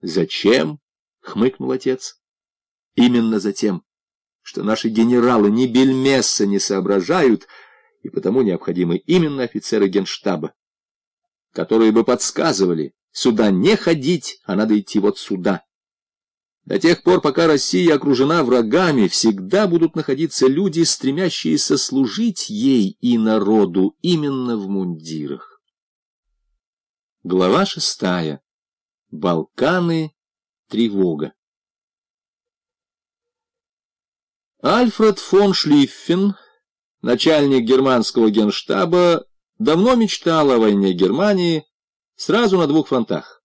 Зачем? — хмыкнул отец. Именно за тем, что наши генералы ни бельмеса не соображают, и потому необходимы именно офицеры генштаба, которые бы подсказывали, сюда не ходить, а надо идти вот сюда. До тех пор, пока Россия окружена врагами, всегда будут находиться люди, стремящиеся служить ей и народу именно в мундирах. Глава шестая. Балканы. Тревога. Альфред фон Шлиффен, начальник германского генштаба, давно мечтал о войне Германии сразу на двух фронтах.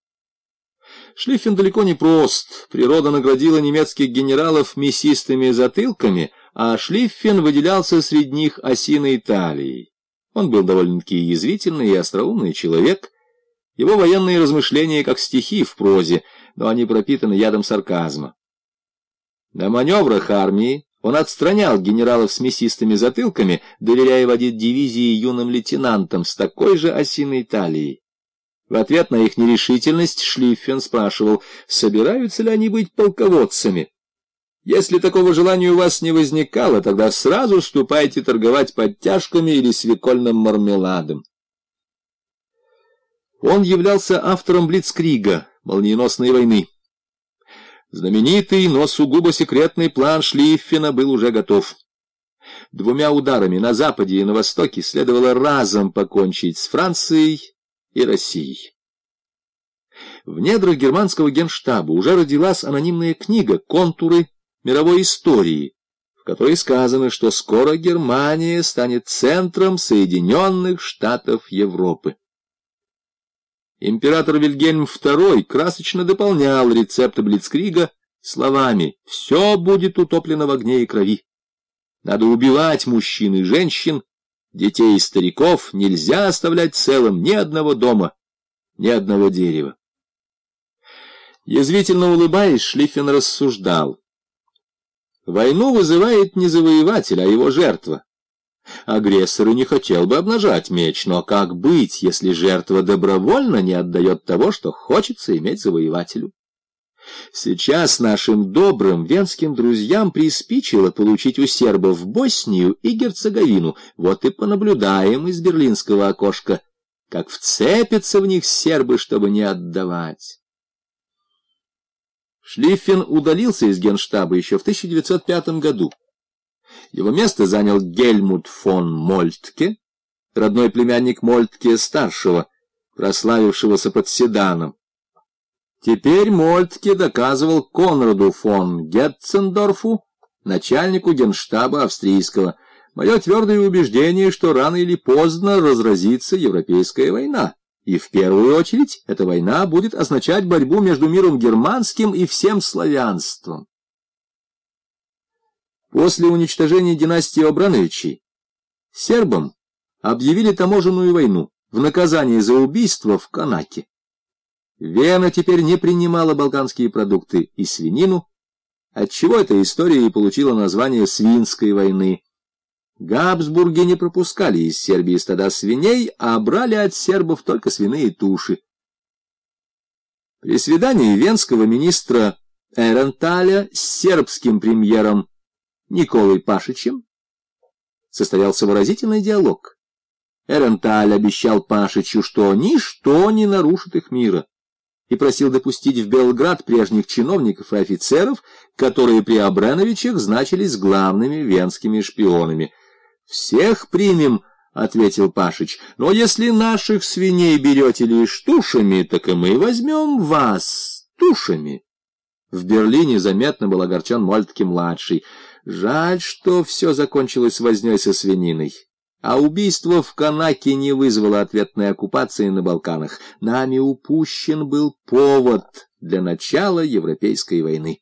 Шлиффен далеко не прост. Природа наградила немецких генералов мясистыми затылками, а Шлиффен выделялся среди них осиной талией. Он был довольно-таки язвительный и остроумный человек. Его военные размышления как стихи в прозе, но они пропитаны ядом сарказма. На маневрах армии он отстранял генералов с мясистыми затылками, доверяя водить дивизии юным лейтенантам с такой же осиной талией. В ответ на их нерешительность Шлиффен спрашивал, собираются ли они быть полководцами. Если такого желания у вас не возникало, тогда сразу ступайте торговать подтяжками или свекольным мармеладом. Он являлся автором Блицкрига, молниеносной войны. Знаменитый, но сугубо секретный план Шлиффена был уже готов. Двумя ударами на западе и на востоке следовало разом покончить с Францией и Россией. В недрах германского генштаба уже родилась анонимная книга «Контуры мировой истории», в которой сказано, что скоро Германия станет центром Соединенных Штатов Европы. Император Вильгельм II красочно дополнял рецепты Блицкрига словами «Все будет утоплено в огне и крови». Надо убивать мужчин и женщин, детей и стариков, нельзя оставлять целым ни одного дома, ни одного дерева. Язвительно улыбаясь, Шлиффен рассуждал. Войну вызывает не завоеватель, а его жертва. Агрессор и не хотел бы обнажать меч, но как быть, если жертва добровольно не отдает того, что хочется иметь завоевателю? Сейчас нашим добрым венским друзьям приспичило получить у сербов Боснию и Герцеговину. Вот и понаблюдаем из берлинского окошка, как вцепятся в них сербы, чтобы не отдавать. Шлиффен удалился из генштаба еще в 1905 году. Его место занял Гельмут фон Мольтке, родной племянник Мольтке-старшего, прославившегося под седаном. Теперь Мольтке доказывал Конраду фон Гетцендорфу, начальнику генштаба австрийского, мое твердое убеждение, что рано или поздно разразится Европейская война. И в первую очередь эта война будет означать борьбу между миром германским и всем славянством. После уничтожения династии Обрановичей сербам объявили таможенную войну в наказание за убийство в Канаке. Вена теперь не принимала балканские продукты и свинину, отчего эта история и получила название Свинской войны. Габсбурги не пропускали из Сербии стада свиней, а брали от сербов только свиные туши. При свидании венского министра Эренталя с сербским премьером Николой Пашичем состоялся выразительный диалог. Эренталь обещал Пашичу, что ничто не нарушит их мира, и просил допустить в Белград прежних чиновников и офицеров, которые при Абреновичах значились главными венскими шпионами. «Всех примем», — ответил Пашич, — «но если наших свиней берете лишь тушами, так и мы возьмем вас тушами». В Берлине заметно был огорчен Мольтке-младший — Жаль, что все закончилось возней со свининой. А убийство в Канаке не вызвало ответной оккупации на Балканах. Нами упущен был повод для начала Европейской войны.